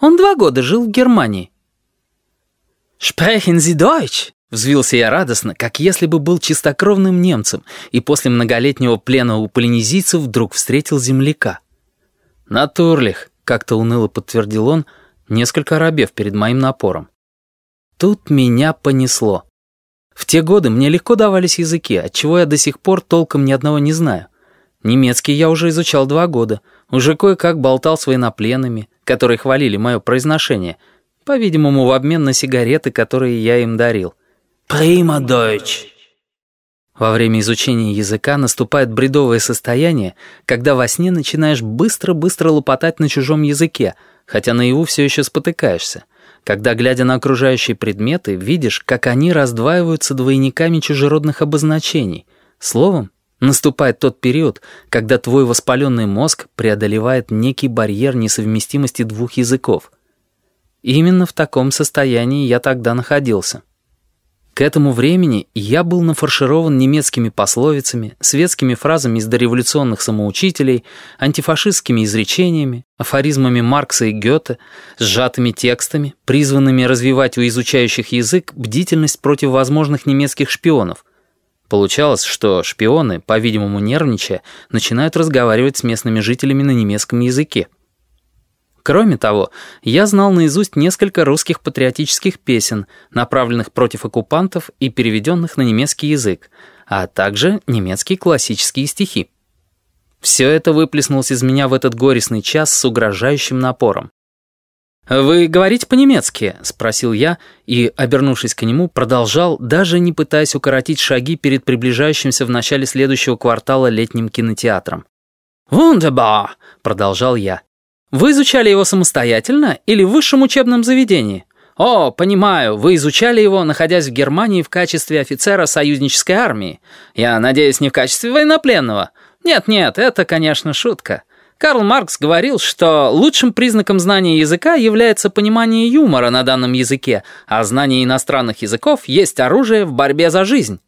Он два года жил в Германии». «Sprechen Sie Deutsch?» Взвился я радостно, как если бы был чистокровным немцем, и после многолетнего плена у полинезийцев вдруг встретил земляка. «Натурлих», — как-то уныло подтвердил он, несколько рабев перед моим напором. Тут меня понесло. В те годы мне легко давались языки, отчего я до сих пор толком ни одного не знаю. Немецкий я уже изучал два года, уже кое-как болтал с военнопленными, которые хвалили мое произношение, по-видимому, в обмен на сигареты, которые я им дарил. «Прима Дойч». Во время изучения языка наступает бредовое состояние, когда во сне начинаешь быстро-быстро лопотать на чужом языке, хотя наяву все еще спотыкаешься. Когда, глядя на окружающие предметы, видишь, как они раздваиваются двойниками чужеродных обозначений. Словом, наступает тот период, когда твой воспаленный мозг преодолевает некий барьер несовместимости двух языков. Именно в таком состоянии я тогда находился. К этому времени я был нафарширован немецкими пословицами, светскими фразами из дореволюционных самоучителей, антифашистскими изречениями, афоризмами Маркса и Гёте, сжатыми текстами, призванными развивать у изучающих язык бдительность против возможных немецких шпионов. Получалось, что шпионы, по-видимому нервничая, начинают разговаривать с местными жителями на немецком языке. Кроме того, я знал наизусть несколько русских патриотических песен, направленных против оккупантов и переведенных на немецкий язык, а также немецкие классические стихи. Все это выплеснулось из меня в этот горестный час с угрожающим напором. «Вы говорите по-немецки?» — спросил я и, обернувшись к нему, продолжал, даже не пытаясь укоротить шаги перед приближающимся в начале следующего квартала летним кинотеатром. «Вундербар!» — продолжал я. Вы изучали его самостоятельно или в высшем учебном заведении? О, понимаю, вы изучали его, находясь в Германии в качестве офицера союзнической армии. Я надеюсь, не в качестве военнопленного. Нет-нет, это, конечно, шутка. Карл Маркс говорил, что лучшим признаком знания языка является понимание юмора на данном языке, а знание иностранных языков есть оружие в борьбе за жизнь.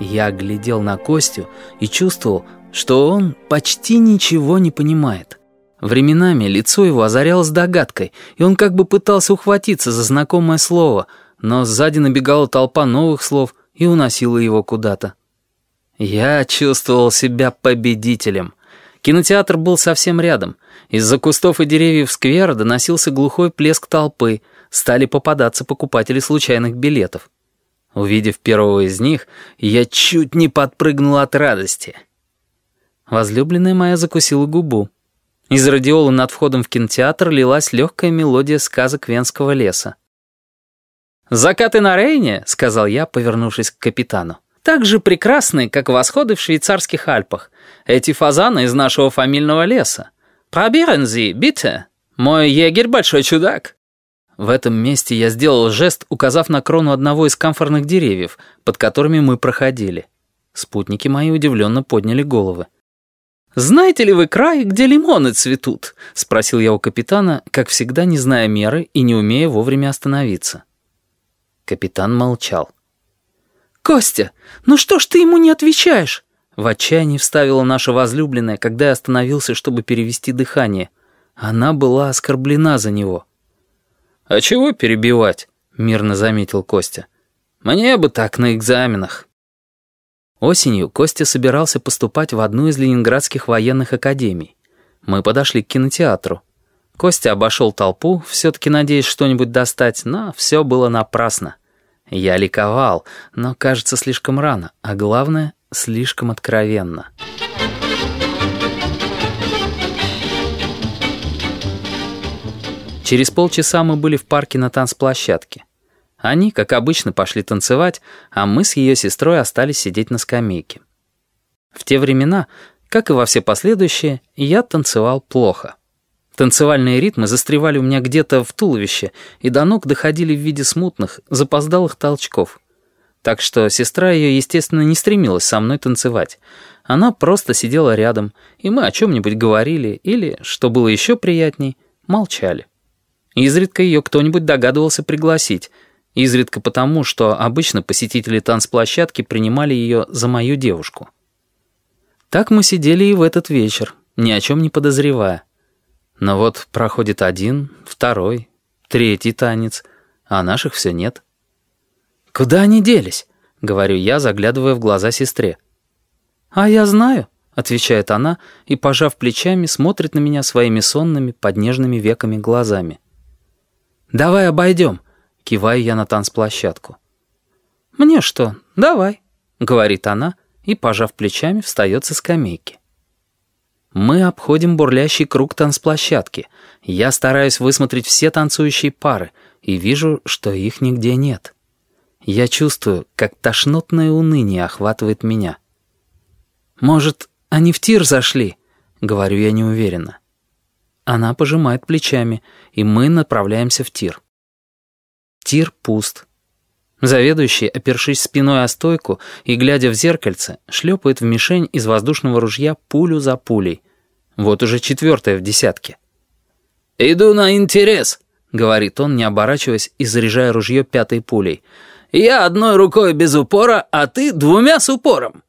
Я глядел на Костю и чувствовал, что он почти ничего не понимает. Временами лицо его озарялось догадкой, и он как бы пытался ухватиться за знакомое слово, но сзади набегала толпа новых слов и уносила его куда-то. Я чувствовал себя победителем. Кинотеатр был совсем рядом. Из-за кустов и деревьев сквера доносился глухой плеск толпы, стали попадаться покупатели случайных билетов. Увидев первого из них, я чуть не подпрыгнул от радости. Возлюбленная моя закусила губу. Из радиола над входом в кинотеатр лилась легкая мелодия сказок Венского леса. «Закаты на Рейне», — сказал я, повернувшись к капитану, «так же прекрасны, как восходы в швейцарских Альпах. Эти фазаны из нашего фамильного леса. Проберензи, бите. Мой егерь большой чудак». В этом месте я сделал жест, указав на крону одного из камфорных деревьев, под которыми мы проходили. Спутники мои удивленно подняли головы. «Знаете ли вы край, где лимоны цветут?» — спросил я у капитана, как всегда не зная меры и не умея вовремя остановиться. Капитан молчал. «Костя, ну что ж ты ему не отвечаешь?» В отчаянии вставила наша возлюбленная, когда я остановился, чтобы перевести дыхание. Она была оскорблена за него. «А чего перебивать?» — мирно заметил Костя. «Мне бы так на экзаменах». Осенью Костя собирался поступать в одну из ленинградских военных академий. Мы подошли к кинотеатру. Костя обошел толпу, все-таки надеясь что-нибудь достать, но все было напрасно. Я ликовал, но, кажется, слишком рано, а главное, слишком откровенно. Через полчаса мы были в парке на танцплощадке. Они, как обычно, пошли танцевать, а мы с ее сестрой остались сидеть на скамейке. В те времена, как и во все последующие, я танцевал плохо. Танцевальные ритмы застревали у меня где-то в туловище и до ног доходили в виде смутных, запоздалых толчков. Так что сестра ее, естественно, не стремилась со мной танцевать. Она просто сидела рядом, и мы о чем-нибудь говорили или, что было еще приятней, молчали. Изредка ее кто-нибудь догадывался пригласить. Изредка потому, что обычно посетители танцплощадки принимали ее за мою девушку. Так мы сидели и в этот вечер, ни о чем не подозревая. Но вот проходит один, второй, третий танец, а наших все нет. «Куда они делись?» — говорю я, заглядывая в глаза сестре. «А я знаю», — отвечает она и, пожав плечами, смотрит на меня своими сонными, поднежными веками глазами. «Давай обойдем», — киваю я на танцплощадку. «Мне что, давай», — говорит она, — и, пожав плечами, встает со скамейки. Мы обходим бурлящий круг танцплощадки. Я стараюсь высмотреть все танцующие пары и вижу, что их нигде нет. Я чувствую, как тошнотное уныние охватывает меня. «Может, они в тир зашли?» — говорю я неуверенно. Она пожимает плечами, и мы направляемся в тир. Тир пуст. Заведующий, опершись спиной о стойку и глядя в зеркальце, шлепает в мишень из воздушного ружья пулю за пулей. Вот уже четвертая в десятке. «Иду на интерес», — говорит он, не оборачиваясь и заряжая ружье пятой пулей. «Я одной рукой без упора, а ты двумя с упором».